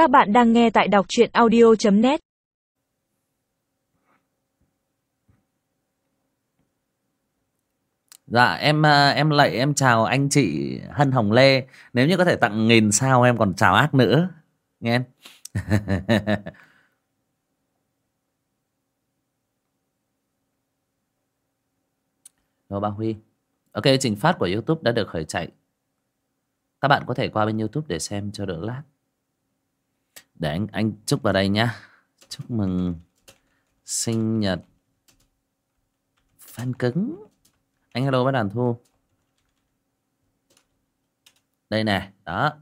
Các bạn đang nghe tại đọc truyện audio.net Dạ em à, em lạy, em chào anh chị Hân Hồng Lê. Nếu như có thể tặng nghìn sao em còn chào ác nữa, Nghe em. Rồi ba Huy. Ok, trình phát của Youtube đã được khởi chạy. Các bạn có thể qua bên Youtube để xem cho đỡ lát để anh anh chúc vào đây nhá. Chúc mừng sinh nhật Fan cứng Anh hello với đàn thu. Đây nè Đó.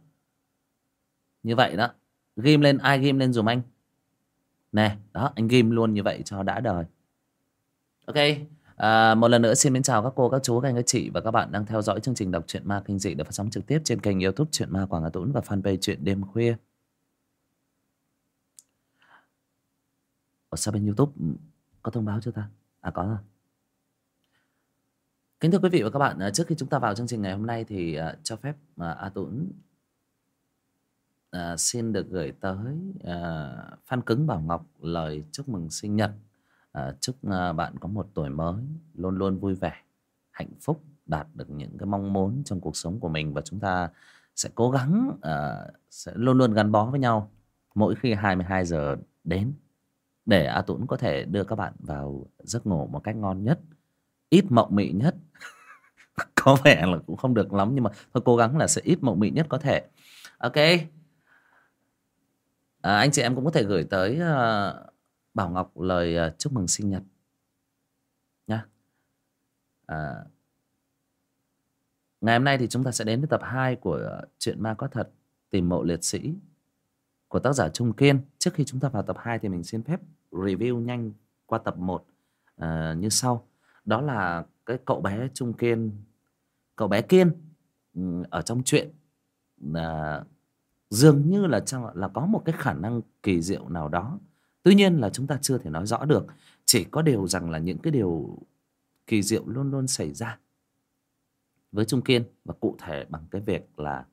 Như vậy đó. Ghim lên ai ghim lên dùm anh? Nè đó anh ghim luôn như vậy cho đã đời. Ok À, một lần nữa xin mến chào các cô, các chú, các anh, các chị và các bạn đang theo dõi chương trình đọc truyện ma kinh dị được phát sóng trực tiếp trên kênh youtube truyện ma Quảng Hà Tũng và fanpage truyện đêm khuya. Ở sao bên youtube ừ, có thông báo chưa ta? À có rồi. Kính thưa quý vị và các bạn, à, trước khi chúng ta vào chương trình ngày hôm nay thì uh, cho phép uh, A Tuấn uh, xin được gửi tới uh, Phan Cứng Bảo Ngọc lời chúc mừng sinh nhật uh, chúc uh, bạn có một tuổi mới luôn luôn vui vẻ, hạnh phúc, đạt được những cái mong muốn trong cuộc sống của mình và chúng ta sẽ cố gắng uh, sẽ luôn luôn gắn bó với nhau mỗi khi 22 giờ đến để A Tuấn có thể đưa các bạn vào giấc ngủ một cách ngon nhất, ít mộng mị nhất. có vẻ là cũng không được lắm nhưng mà thôi cố gắng là sẽ ít mộng mị nhất có thể. Ok. À, anh chị em cũng có thể gửi tới uh, Bảo Ngọc lời uh, chúc mừng sinh nhật nha. À, ngày hôm nay thì chúng ta sẽ đến với tập 2 của uh, ma có thật tìm mộ liệt sĩ của tác giả Trung Kiên. Trước khi chúng ta vào tập 2 thì mình xin phép review nhanh qua tập 1 uh, ờ, như sau. Đó là cái cậu bé Trung Kiên, cậu bé Kiên um, ở trong chuyện uh, dường như là trong là có một cái khả năng kỳ diệu nào đó. Tuy nhiên là chúng ta chưa thể nói rõ được chỉ có điều rằng là những cái điều kỳ diệu luôn luôn xảy ra với trung kiên. Và cụ thể bằng cái việc là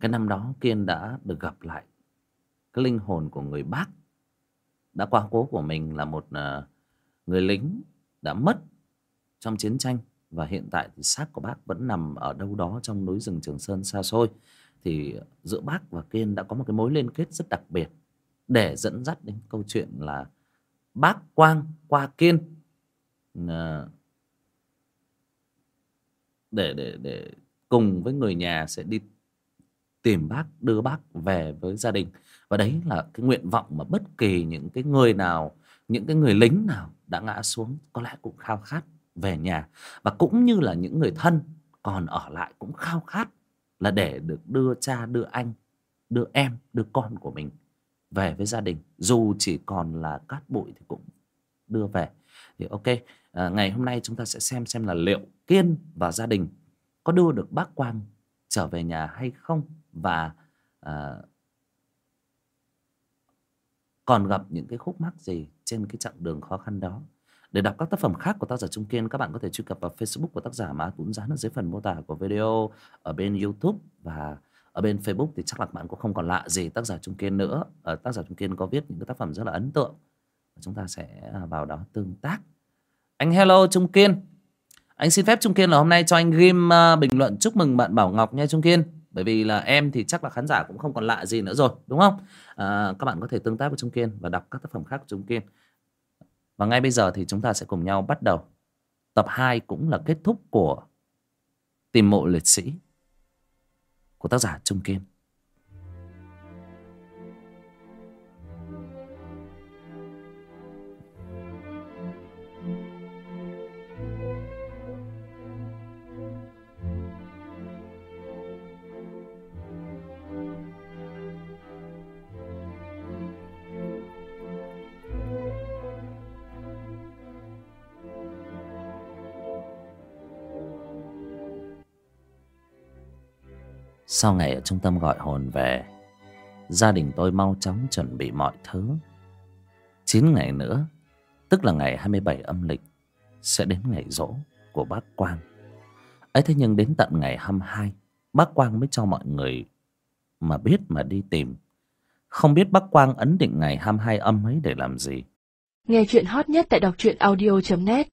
cái năm đó kiên đã được gặp lại cái linh hồn của người bác đã qua cố của mình là một uh, người lính đã mất trong chiến tranh và hiện tại thì xác của bác vẫn nằm ở đâu đó trong núi rừng trường sơn xa xôi. Thì giữa bác và kiên đã có một cái mối liên kết rất đặc biệt để dẫn dắt đến câu chuyện là bác quang qua kiên ờ, để để để cùng với người nhà sẽ đi tìm bác đưa bác về với gia đình. Và đấy là cái nguyện vọng mà bất kỳ những cái người nào những cái người lính nào đã ngã xuống có lẽ cũng khao khát về nhà. Và cũng như là những người thân còn ở lại cũng khao khát là để được đưa cha đưa anh đưa em đưa con của mình về với gia đình. Dù chỉ còn là cát bụi thì cũng đưa về. Thì ok à, ngày hôm nay chúng ta sẽ xem xem là liệu kiên và gia đình có đưa được bác quang trở về nhà hay không và à, còn gặp những cái khúc mắc gì trên cái chặng đường khó khăn đó? Để đọc các tác phẩm khác của tác giả Trung Kiên các bạn có thể truy cập vào Facebook của tác giả mà cũng dán ở dưới phần mô tả của video ở bên YouTube và ở bên Facebook thì chắc là bạn cũng không còn lạ gì tác giả Trung Kiên nữa. Ở tác giả Trung Kiên có viết những cái tác phẩm rất là ấn tượng. Chúng ta sẽ à, vào đó tương tác. Anh hello Trung Kiên. Anh xin phép Trung Kiên là hôm nay cho anh ghim à, bình luận. Chúc mừng bạn Bảo Ngọc nha Trung Kiên bởi vì là em thì chắc là khán giả cũng không còn lạ gì nữa rồi đúng không? À, các bạn có thể tương tác với Trung Kiên và đọc các tác phẩm khác của Trung Kiên. Và ngay bây giờ thì chúng ta sẽ cùng nhau bắt đầu. Tập 2 cũng là kết thúc của tìm mộ liệt sĩ của tác giả Trung Kiên. Sau ngày ở trung tâm gọi hồn về? Gia đình tôi mau chóng chuẩn bị mọi thứ. 9 ngày nữa, Tức là ngày 27 âm lịch, Sẽ đến ngày rỗ của bác Quang. Ấy thế nhưng đến tận ngày 22 Bác Quang mới cho mọi người Mà biết mà đi tìm. Không biết bác Quang ấn định ngày 22 âm ấy để làm gì. Nghe chuyện hot nhất tại đọc truyện audio.net